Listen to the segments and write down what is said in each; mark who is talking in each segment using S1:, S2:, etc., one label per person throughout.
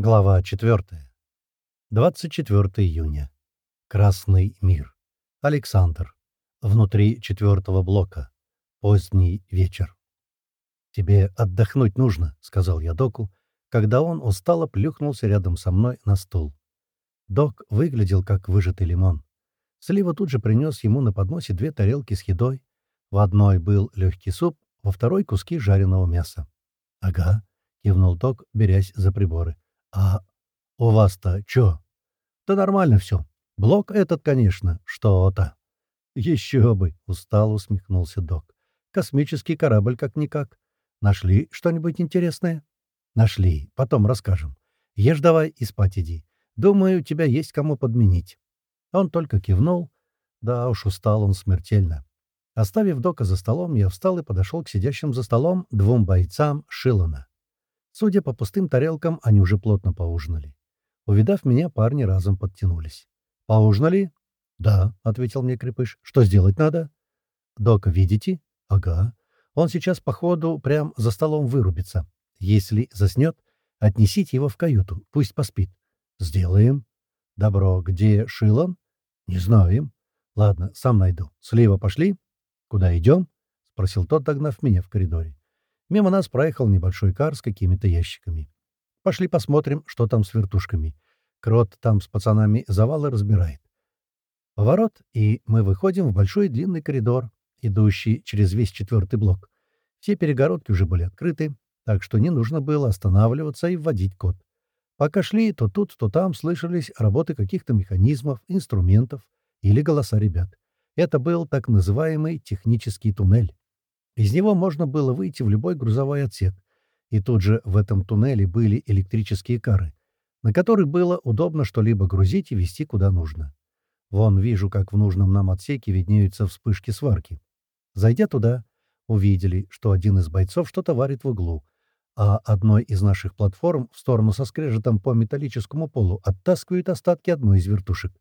S1: Глава 4. 24 июня. Красный мир. Александр. Внутри четвертого блока. Поздний вечер. «Тебе отдохнуть нужно», — сказал я доку, когда он устало плюхнулся рядом со мной на стул. Док выглядел как выжатый лимон. Слива тут же принес ему на подносе две тарелки с едой. В одной был легкий суп, во второй — куски жареного мяса. «Ага», — кивнул док, берясь за приборы. «А у вас-то чё?» «Да нормально всё. Блок этот, конечно, что-то». «Еще бы!» — устало усмехнулся док. «Космический корабль как-никак. Нашли что-нибудь интересное?» «Нашли. Потом расскажем. Ешь давай и спать иди. Думаю, у тебя есть кому подменить». Он только кивнул. Да уж, устал он смертельно. Оставив Дока за столом, я встал и подошел к сидящим за столом двум бойцам Шилана. Судя по пустым тарелкам, они уже плотно поужинали. Увидав меня, парни разом подтянулись. «Поужинали?» «Да», — ответил мне Крепыш. «Что сделать надо?» «Дока видите?» «Ага. Он сейчас, походу, прям за столом вырубится. Если заснет, отнесите его в каюту, пусть поспит». «Сделаем». «Добро. Где Шилан?» «Не знаем». «Ладно, сам найду. Слива пошли?» «Куда идем?» — спросил тот, догнав меня в коридоре. Мимо нас проехал небольшой кар с какими-то ящиками. Пошли посмотрим, что там с вертушками. Крот там с пацанами завалы разбирает. Поворот, и мы выходим в большой длинный коридор, идущий через весь четвертый блок. Все перегородки уже были открыты, так что не нужно было останавливаться и вводить код. Пока шли, то тут, то там слышались работы каких-то механизмов, инструментов или голоса ребят. Это был так называемый технический туннель. Из него можно было выйти в любой грузовой отсек. И тут же в этом туннеле были электрические кары, на которые было удобно что-либо грузить и везти куда нужно. Вон вижу, как в нужном нам отсеке виднеются вспышки сварки. Зайдя туда, увидели, что один из бойцов что-то варит в углу, а одной из наших платформ в сторону со скрежетом по металлическому полу оттаскивают остатки одной из вертушек.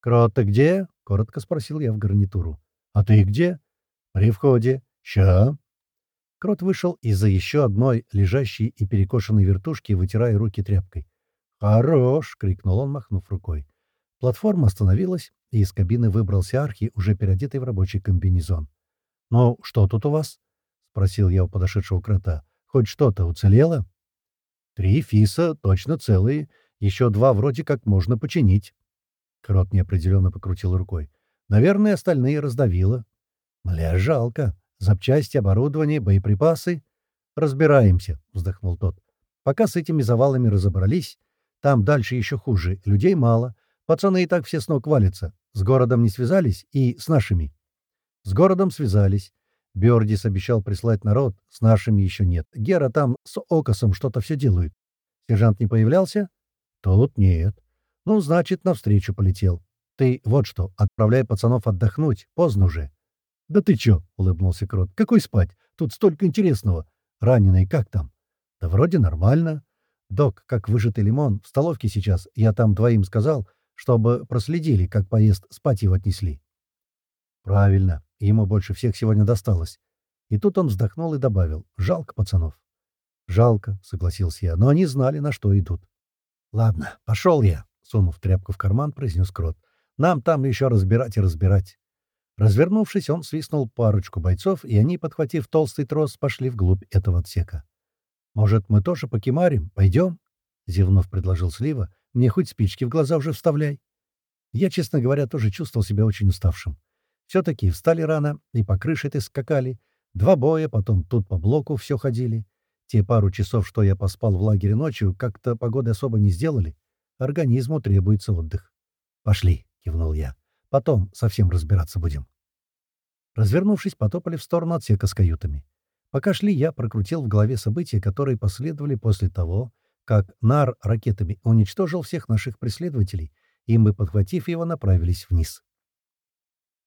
S1: «Крот, ты где?» — коротко спросил я в гарнитуру. «А ты где?» «При входе. «Ща». Крот вышел из-за еще одной лежащей и перекошенной вертушки, вытирая руки тряпкой. «Хорош!» — крикнул он, махнув рукой. Платформа остановилась, и из кабины выбрался Архи, уже переодетый в рабочий комбинезон. «Ну, что тут у вас?» — спросил я у подошедшего крота. «Хоть что-то уцелело?» «Три фиса, точно целые. Еще два вроде как можно починить». Крот неопределенно покрутил рукой. «Наверное, остальные раздавило». «Мля, жалко. Запчасти, оборудование, боеприпасы. Разбираемся, вздохнул тот. Пока с этими завалами разобрались, там дальше еще хуже. Людей мало. Пацаны и так все с ног валятся. С городом не связались и с нашими. С городом связались. Бёрдис обещал прислать народ, с нашими еще нет. Гера там с Окосом что-то все делают. Сержант не появлялся? Тут нет. Ну, значит, навстречу полетел. Ты вот что, отправляй пацанов отдохнуть, поздно уже. «Да ты чё?» — улыбнулся Крот. «Какой спать? Тут столько интересного. Раненый как там?» «Да вроде нормально. Док, как выжатый лимон, в столовке сейчас. Я там двоим сказал, чтобы проследили, как поезд спать его отнесли». «Правильно. Ему больше всех сегодня досталось». И тут он вздохнул и добавил. «Жалко пацанов». «Жалко», — согласился я, — «но они знали, на что идут». «Ладно, пошел я», — сунув тряпку в карман, произнес Крот. «Нам там еще разбирать и разбирать». Развернувшись, он свистнул парочку бойцов, и они, подхватив толстый трос, пошли вглубь этого отсека. «Может, мы тоже покемарим? Пойдем?» — зевнув, предложил Слива. «Мне хоть спички в глаза уже вставляй». Я, честно говоря, тоже чувствовал себя очень уставшим. Все-таки встали рано и по крыше-то скакали. Два боя, потом тут по блоку все ходили. Те пару часов, что я поспал в лагере ночью, как-то погоды особо не сделали. Организму требуется отдых. «Пошли», — кивнул я. Потом совсем разбираться будем. Развернувшись, потопали в сторону отсека с каютами. Пока шли, я прокрутил в голове события, которые последовали после того, как НАР ракетами уничтожил всех наших преследователей, и мы, подхватив его, направились вниз.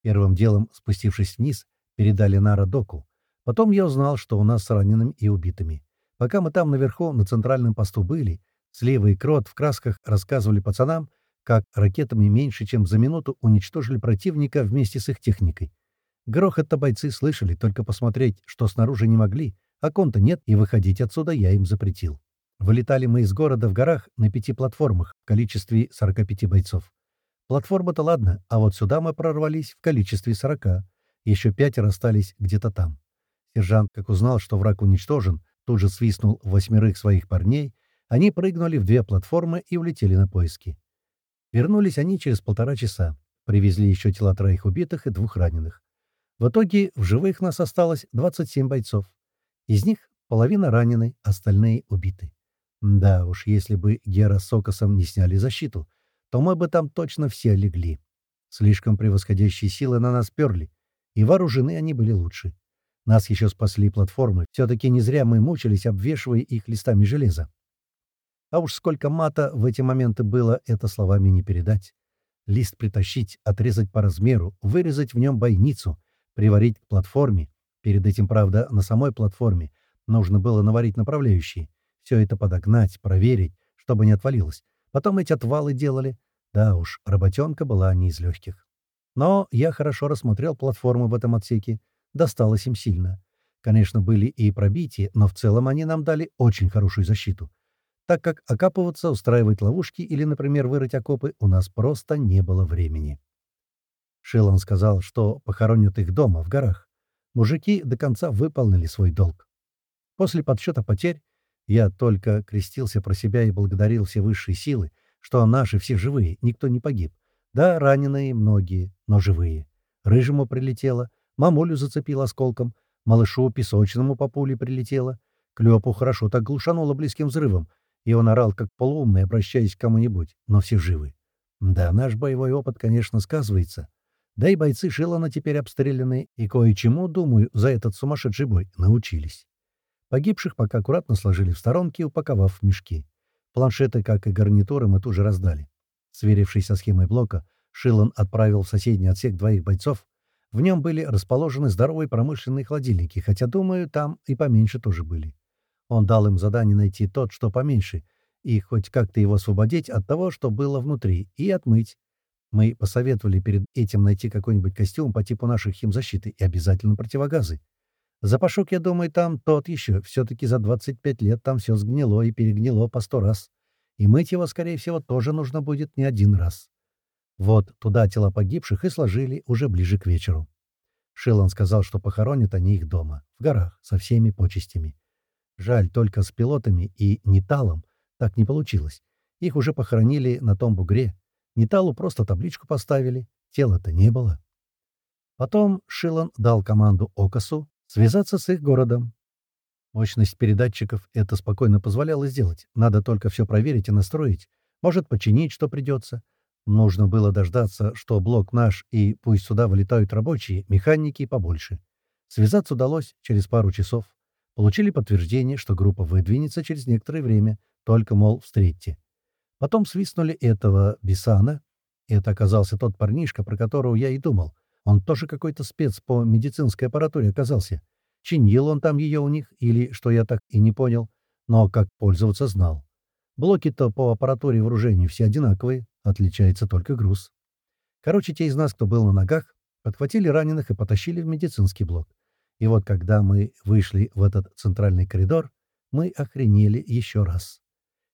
S1: Первым делом, спустившись вниз, передали Нара доку. Потом я узнал, что у нас с ранеными и убитыми. Пока мы там наверху, на центральном посту были, Слева и Крот в красках рассказывали пацанам, как ракетами меньше, чем за минуту уничтожили противника вместе с их техникой. Грохот-то бойцы слышали, только посмотреть, что снаружи не могли, окон-то нет, и выходить отсюда я им запретил. Вылетали мы из города в горах на пяти платформах в количестве 45 бойцов. Платформа-то ладно, а вот сюда мы прорвались в количестве 40. Еще пятеро остались где-то там. Сержант, как узнал, что враг уничтожен, тут же свистнул восьмерых своих парней, они прыгнули в две платформы и улетели на поиски. Вернулись они через полтора часа. Привезли еще тела троих убитых и двух раненых. В итоге в живых нас осталось 27 бойцов. Из них половина ранены, остальные убиты. Да уж, если бы Гера с Окосом не сняли защиту, то мы бы там точно все легли. Слишком превосходящие силы на нас перли, и вооружены они были лучше. Нас еще спасли платформы, все-таки не зря мы мучились, обвешивая их листами железа. А уж сколько мата в эти моменты было, это словами не передать. Лист притащить, отрезать по размеру, вырезать в нем бойницу, приварить к платформе. Перед этим, правда, на самой платформе нужно было наварить направляющие. Все это подогнать, проверить, чтобы не отвалилось. Потом эти отвалы делали. Да уж, работенка была не из легких. Но я хорошо рассмотрел платформы в этом отсеке. Досталось им сильно. Конечно, были и пробития, но в целом они нам дали очень хорошую защиту. Так как окапываться, устраивать ловушки или, например, вырыть окопы у нас просто не было времени. Шилан сказал, что похоронят их дома, в горах. Мужики до конца выполнили свой долг. После подсчета потерь я только крестился про себя и благодарил все высшие силы, что наши все живые, никто не погиб. Да, раненые многие, но живые. Рыжему прилетело, мамулю зацепил осколком, малышу песочному по пуле прилетело, Клёпу хорошо так глушануло близким взрывом, и он орал как полуумный, обращаясь к кому-нибудь, но все живы. Да, наш боевой опыт, конечно, сказывается. Да и бойцы Шилана теперь обстрелянные, и кое-чему, думаю, за этот сумасшедший бой научились. Погибших пока аккуратно сложили в сторонки, упаковав в мешки. Планшеты, как и гарнитуры, мы тут же раздали. Сверившись со схемой блока, Шилан отправил в соседний отсек двоих бойцов. В нем были расположены здоровые промышленные холодильники, хотя, думаю, там и поменьше тоже были. Он дал им задание найти тот, что поменьше, и хоть как-то его освободить от того, что было внутри, и отмыть. Мы посоветовали перед этим найти какой-нибудь костюм по типу наших химзащиты и обязательно противогазы. Запашок, я думаю, там тот еще. Все-таки за 25 лет там все сгнило и перегнило по сто раз. И мыть его, скорее всего, тоже нужно будет не один раз. Вот туда тела погибших и сложили уже ближе к вечеру. Шилан сказал, что похоронят они их дома, в горах, со всеми почестями. Жаль, только с пилотами и Ниталом так не получилось. Их уже похоронили на том бугре. Ниталу просто табличку поставили, тела-то не было. Потом Шилан дал команду Окасу связаться с их городом. Мощность передатчиков это спокойно позволяла сделать. Надо только все проверить и настроить. Может, починить, что придется. Нужно было дождаться, что блок наш, и пусть сюда вылетают рабочие, механики и побольше. Связаться удалось через пару часов. Получили подтверждение, что группа выдвинется через некоторое время, только, мол, встретьте. Потом свистнули этого Бисана. Это оказался тот парнишка, про которого я и думал. Он тоже какой-то спец по медицинской аппаратуре оказался. Чинил он там ее у них, или, что я так и не понял, но как пользоваться знал. Блоки-то по аппаратуре вооружению все одинаковые, отличается только груз. Короче, те из нас, кто был на ногах, подхватили раненых и потащили в медицинский блок. И вот когда мы вышли в этот центральный коридор, мы охренели еще раз.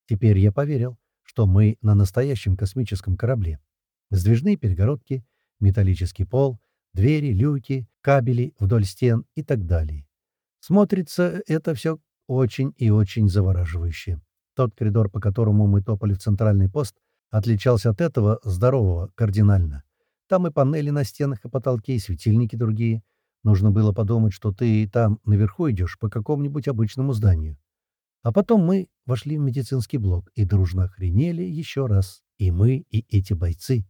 S1: Теперь я поверил, что мы на настоящем космическом корабле. Сдвижные перегородки, металлический пол, двери, люки, кабели вдоль стен и так далее. Смотрится это все очень и очень завораживающе. Тот коридор, по которому мы топали в центральный пост, отличался от этого здорового кардинально. Там и панели на стенах и потолке, и светильники другие. Нужно было подумать, что ты там наверху идешь по какому-нибудь обычному зданию. А потом мы вошли в медицинский блок и дружно охренели еще раз. И мы, и эти бойцы.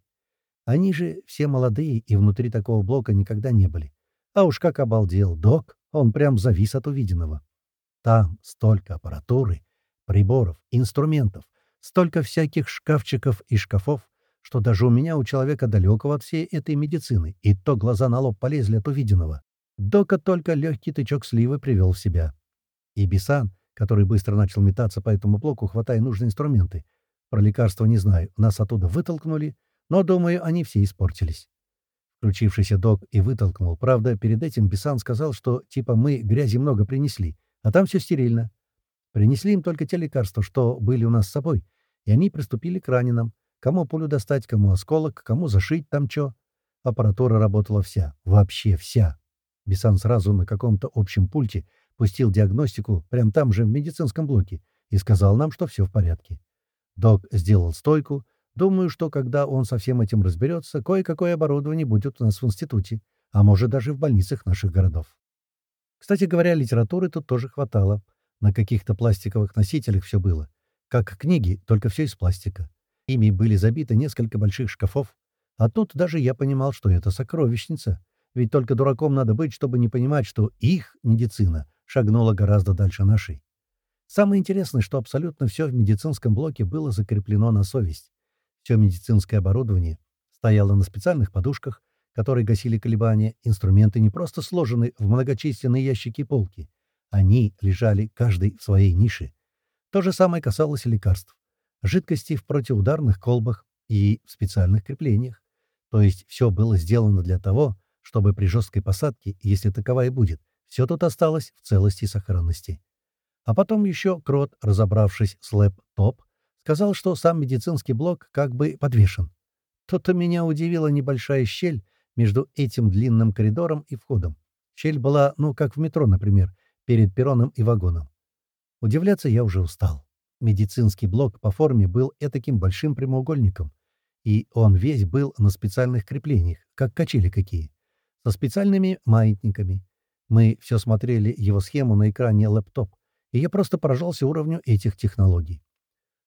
S1: Они же все молодые и внутри такого блока никогда не были. А уж как обалдел док, он прям завис от увиденного. Там столько аппаратуры, приборов, инструментов, столько всяких шкафчиков и шкафов, что даже у меня, у человека далекого от всей этой медицины, и то глаза на лоб полезли от увиденного. Дока только легкий тычок сливы привел в себя. И Бисан, который быстро начал метаться по этому блоку, хватая нужные инструменты. Про лекарства не знаю, нас оттуда вытолкнули, но, думаю, они все испортились. Включившийся док и вытолкнул. Правда, перед этим Бисан сказал, что типа мы грязи много принесли, а там все стерильно. Принесли им только те лекарства, что были у нас с собой, и они приступили к раненым. Кому пулю достать, кому осколок, кому зашить там чё. Аппаратура работала вся, вообще вся. Бисан сразу на каком-то общем пульте пустил диагностику прямо там же, в медицинском блоке, и сказал нам, что все в порядке. Док сделал стойку. Думаю, что когда он со всем этим разберется, кое-какое оборудование будет у нас в институте, а может даже в больницах наших городов. Кстати говоря, литературы тут тоже хватало. На каких-то пластиковых носителях все было. Как книги, только все из пластика. Ими были забиты несколько больших шкафов. А тут даже я понимал, что это сокровищница. Ведь только дураком надо быть, чтобы не понимать, что их медицина шагнула гораздо дальше нашей. Самое интересное, что абсолютно все в медицинском блоке было закреплено на совесть. Все медицинское оборудование стояло на специальных подушках, которые гасили колебания, инструменты не просто сложены в многочисленные ящики и полки. Они лежали каждый в своей нише. То же самое касалось лекарств. Жидкости в противоударных колбах и в специальных креплениях. То есть все было сделано для того, чтобы при жесткой посадке, если таковая будет, все тут осталось в целости и сохранности. А потом еще Крот, разобравшись с лэп-топ, сказал, что сам медицинский блок как бы подвешен. То-то меня удивила небольшая щель между этим длинным коридором и входом. Щель была, ну, как в метро, например, перед перроном и вагоном. Удивляться я уже устал. Медицинский блок по форме был этаким большим прямоугольником, и он весь был на специальных креплениях, как качели какие, со специальными маятниками. Мы все смотрели его схему на экране лэптоп, и я просто поражался уровню этих технологий.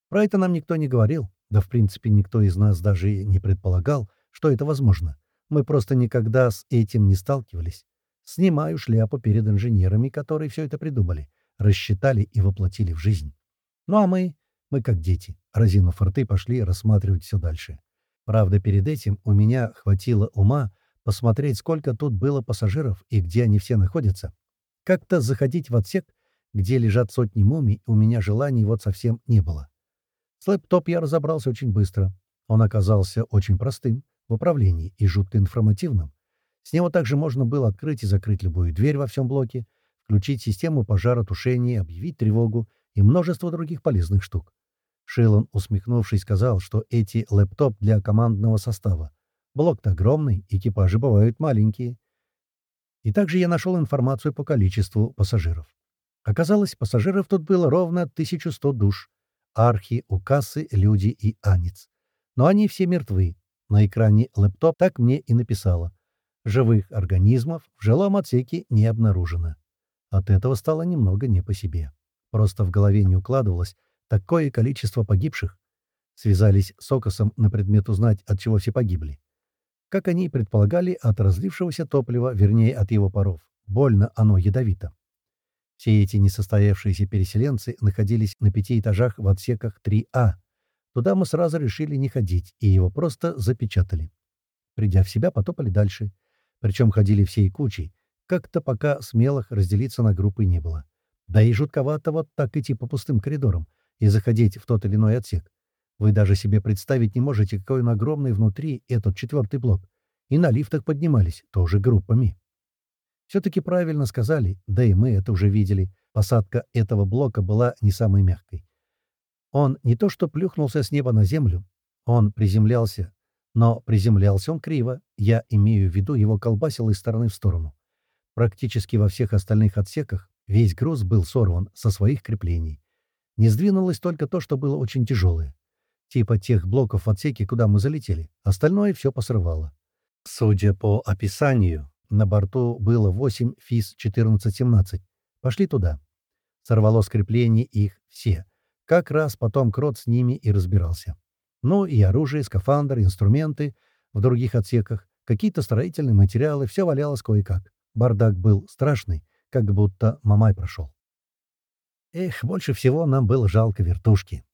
S1: Про это нам никто не говорил, да в принципе никто из нас даже не предполагал, что это возможно. Мы просто никогда с этим не сталкивались. Снимаю шляпу перед инженерами, которые все это придумали, рассчитали и воплотили в жизнь. Ну а мы, мы как дети, разинув рты, пошли рассматривать все дальше. Правда, перед этим у меня хватило ума посмотреть, сколько тут было пассажиров и где они все находятся. Как-то заходить в отсек, где лежат сотни мумий, у меня желаний вот совсем не было. С лэптоп я разобрался очень быстро. Он оказался очень простым в управлении и жутко информативным. С него также можно было открыть и закрыть любую дверь во всем блоке, включить систему пожаротушения, объявить тревогу и множество других полезных штук. Шилон, усмехнувшись, сказал, что эти лэптоп для командного состава. Блок-то огромный, экипажи бывают маленькие. И также я нашел информацию по количеству пассажиров. Оказалось, пассажиров тут было ровно 1100 душ. Архи, Укасы, Люди и Анец. Но они все мертвы. На экране лэптоп так мне и написала. Живых организмов в жилом отсеке не обнаружено. От этого стало немного не по себе. Просто в голове не укладывалось такое количество погибших. Связались с Окосом на предмет узнать, от чего все погибли. Как они и предполагали, от разлившегося топлива, вернее, от его паров. Больно оно ядовито. Все эти несостоявшиеся переселенцы находились на пяти этажах в отсеках 3А. Туда мы сразу решили не ходить, и его просто запечатали. Придя в себя, потопали дальше. Причем ходили всей кучей. Как-то пока смелых разделиться на группы не было. Да и жутковато вот так идти по пустым коридорам и заходить в тот или иной отсек. Вы даже себе представить не можете, какой он огромный внутри этот четвертый блок. И на лифтах поднимались, тоже группами. Все-таки правильно сказали, да и мы это уже видели. Посадка этого блока была не самой мягкой. Он не то что плюхнулся с неба на землю, он приземлялся. Но приземлялся он криво, я имею в виду, его колбасило из стороны в сторону. Практически во всех остальных отсеках Весь груз был сорван со своих креплений. Не сдвинулось только то, что было очень тяжелое. Типа тех блоков в отсеке, куда мы залетели. Остальное все посрывало. Судя по описанию, на борту было 8 ФИС-1417. Пошли туда. Сорвало с креплений их все. Как раз потом Крот с ними и разбирался. Ну и оружие, скафандр, инструменты в других отсеках, какие-то строительные материалы, все валялось кое-как. Бардак был страшный, как будто Мамай прошел. Эх, больше всего нам было жалко вертушки.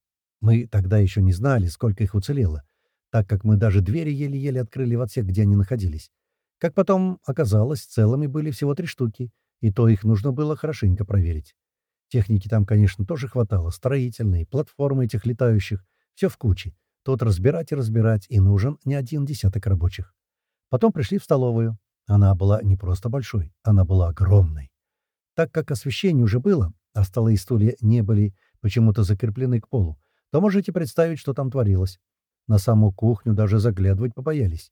S1: Мы тогда еще не знали, сколько их уцелело, так как мы даже двери еле-еле открыли в отсек, где они находились. Как потом оказалось, целыми были всего три штуки, и то их нужно было хорошенько проверить. Техники там, конечно, тоже хватало, строительные, платформы этих летающих, все в куче. Тут разбирать и разбирать, и нужен не один десяток рабочих. Потом пришли в столовую. Она была не просто большой, она была огромной. Так как освещение уже было, а столы и стулья не были почему-то закреплены к полу, то можете представить, что там творилось. На саму кухню даже заглядывать побоялись.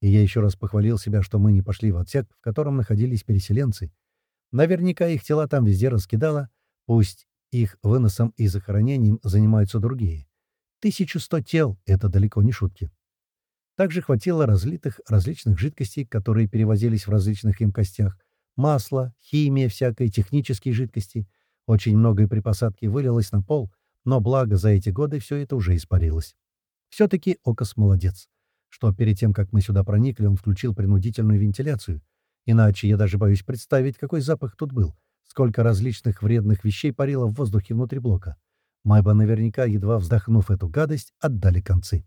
S1: И я еще раз похвалил себя, что мы не пошли в отсек, в котором находились переселенцы. Наверняка их тела там везде раскидало, пусть их выносом и захоронением занимаются другие. 1100 тел — это далеко не шутки. Также хватило разлитых различных жидкостей, которые перевозились в различных емкостях. Масло, химия всякой, технические жидкости. Очень многое при посадке вылилось на пол, но благо за эти годы все это уже испарилось. Все-таки Окас молодец, что перед тем, как мы сюда проникли, он включил принудительную вентиляцию. Иначе я даже боюсь представить, какой запах тут был, сколько различных вредных вещей парило в воздухе внутри блока. Бы наверняка, едва вздохнув эту гадость, отдали концы.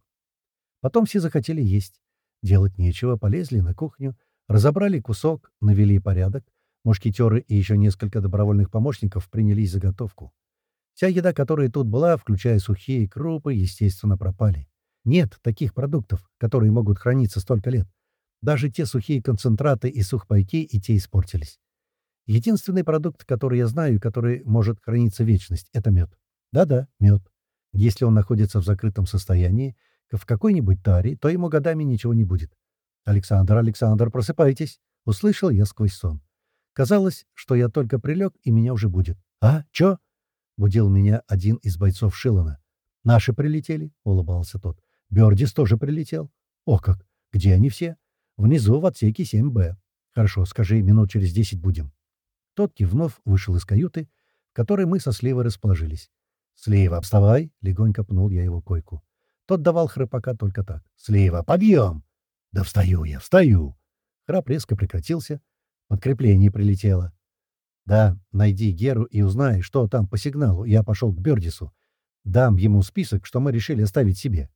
S1: Потом все захотели есть. Делать нечего, полезли на кухню, разобрали кусок, навели порядок. Мушкетеры и еще несколько добровольных помощников принялись заготовку. Вся еда, которая тут была, включая сухие крупы, естественно, пропали. Нет таких продуктов, которые могут храниться столько лет. Даже те сухие концентраты и сухпайки и те испортились. Единственный продукт, который я знаю и который может храниться вечность, — это мед. Да-да, мед. Если он находится в закрытом состоянии, в какой-нибудь таре, то ему годами ничего не будет. «Александр, Александр, просыпайтесь!» — услышал я сквозь сон. Казалось, что я только прилег, и меня уже будет. «А, чё?» — будил меня один из бойцов Шилана. «Наши прилетели?» — улыбался тот. «Бёрдис тоже прилетел». «О как! Где они все?» «Внизу, в отсеке 7Б». «Хорошо, скажи, минут через десять будем». Тот кивнув вышел из каюты, в которой мы со Сливой расположились. «Слива, вставай!» — легонько пнул я его койку. Тот давал храпака только так. «Слива, подъем!» «Да встаю я, встаю!» Храп резко прекратился. Подкрепление прилетело. «Да, найди Геру и узнай, что там по сигналу. Я пошел к Бердису. Дам ему список, что мы решили оставить себе.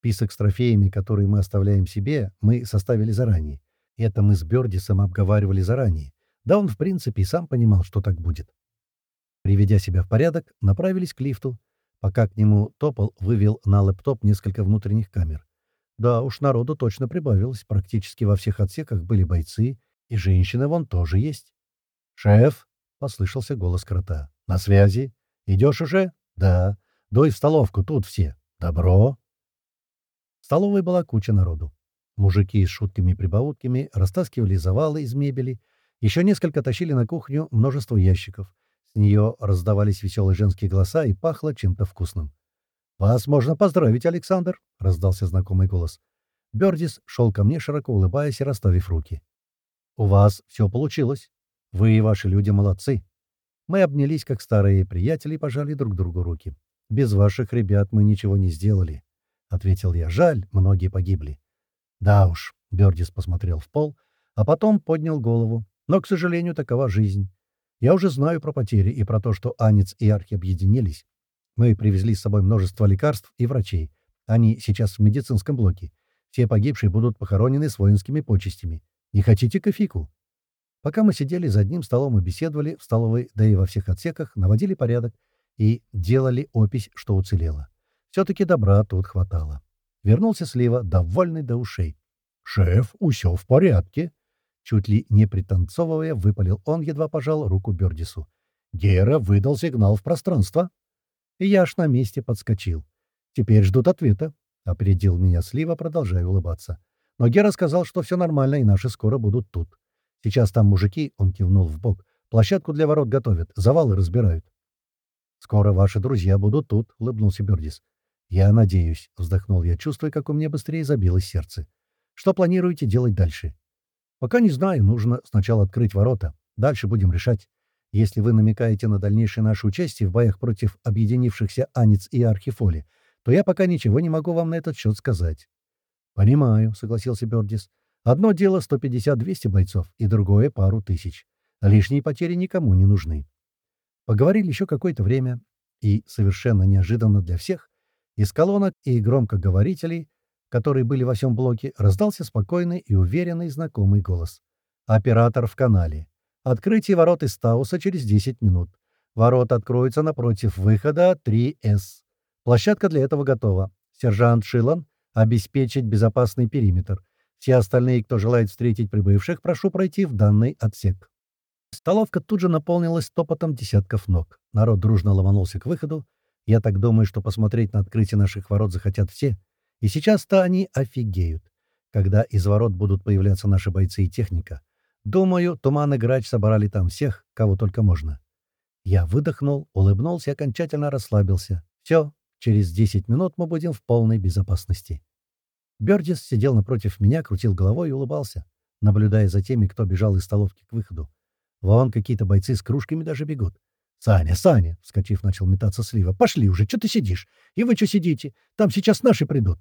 S1: Список с трофеями, которые мы оставляем себе, мы составили заранее. Это мы с Бердисом обговаривали заранее. Да он, в принципе, и сам понимал, что так будет. Приведя себя в порядок, направились к лифту. Пока к нему топал, вывел на лэптоп несколько внутренних камер. Да уж, народу точно прибавилось. Практически во всех отсеках были бойцы, и женщины вон тоже есть. «Шеф!» — послышался голос крота. «На связи. Идешь уже?» «Да. Дой в столовку, тут все. Добро!» В столовой была куча народу. Мужики с шутками-прибаутками растаскивали завалы из мебели, еще несколько тащили на кухню множество ящиков. С нее раздавались веселые женские голоса и пахло чем-то вкусным. «Вас можно поздравить, Александр!» — раздался знакомый голос. Бердис шел ко мне, широко улыбаясь и расставив руки. «У вас все получилось. Вы и ваши люди молодцы. Мы обнялись, как старые приятели, и пожали друг другу руки. Без ваших ребят мы ничего не сделали», — ответил я. «Жаль, многие погибли». «Да уж», — Бердис посмотрел в пол, а потом поднял голову. «Но, к сожалению, такова жизнь. Я уже знаю про потери и про то, что Анец и Архи объединились. Мы привезли с собой множество лекарств и врачей. Они сейчас в медицинском блоке. Все погибшие будут похоронены с воинскими почестями. Не хотите кофейку?» Пока мы сидели за одним столом и беседовали в столовой, да и во всех отсеках, наводили порядок и делали опись, что уцелело. Все-таки добра тут хватало. Вернулся Слива, довольный до ушей. «Шеф, усё в порядке», Чуть ли не пританцовывая, выпалил он, едва пожал руку Бердису. Гера выдал сигнал в пространство. И я аж на месте подскочил. Теперь ждут ответа. Опередил меня Слива, продолжая улыбаться. Но Гера сказал, что все нормально, и наши скоро будут тут. Сейчас там мужики, он кивнул в бок, площадку для ворот готовят, завалы разбирают. «Скоро ваши друзья будут тут», — улыбнулся Бердис. «Я надеюсь», — вздохнул я, чувствуя, как у меня быстрее забилось сердце. «Что планируете делать дальше?» Пока не знаю, нужно сначала открыть ворота. Дальше будем решать. Если вы намекаете на дальнейшее наше участие в боях против объединившихся Анец и Архифоли, то я пока ничего не могу вам на этот счет сказать. «Понимаю», — согласился Бердис. «Одно дело 150-200 бойцов, и другое — пару тысяч. Лишние потери никому не нужны». Поговорили еще какое-то время, и, совершенно неожиданно для всех, из колонок и громкоговорителей которые были во всем блоке, раздался спокойный и уверенный знакомый голос. «Оператор в канале. Открытие ворот из Тауса через 10 минут. Ворота откроются напротив выхода 3С. Площадка для этого готова. Сержант Шилан обеспечить безопасный периметр. Все остальные, кто желает встретить прибывших, прошу пройти в данный отсек». Столовка тут же наполнилась топотом десятков ног. Народ дружно ломанулся к выходу. Я так думаю, что посмотреть на открытие наших ворот захотят все. И сейчас-то они офигеют, когда из ворот будут появляться наши бойцы и техника. Думаю, Туман и Грач собрали там всех, кого только можно. Я выдохнул, улыбнулся и окончательно расслабился. Все, через 10 минут мы будем в полной безопасности. Бёрдис сидел напротив меня, крутил головой и улыбался, наблюдая за теми, кто бежал из столовки к выходу. Вон какие-то бойцы с кружками даже бегут. «Саня, Саня!» — вскочив, начал метаться Слива. «Пошли уже! Что ты сидишь? И вы что сидите? Там сейчас наши придут!»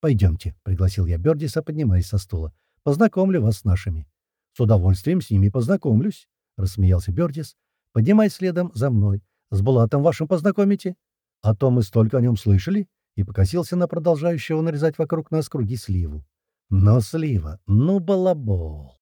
S1: «Пойдемте», — пригласил я Бёрдиса, поднимаясь со стула. «Познакомлю вас с нашими». «С удовольствием с ними познакомлюсь», — рассмеялся Бёрдис. «Поднимай следом за мной. С Булатом вашим познакомите?» «А то мы столько о нем слышали», и покосился на продолжающего нарезать вокруг нас круги сливу. «Но слива, ну балабол!»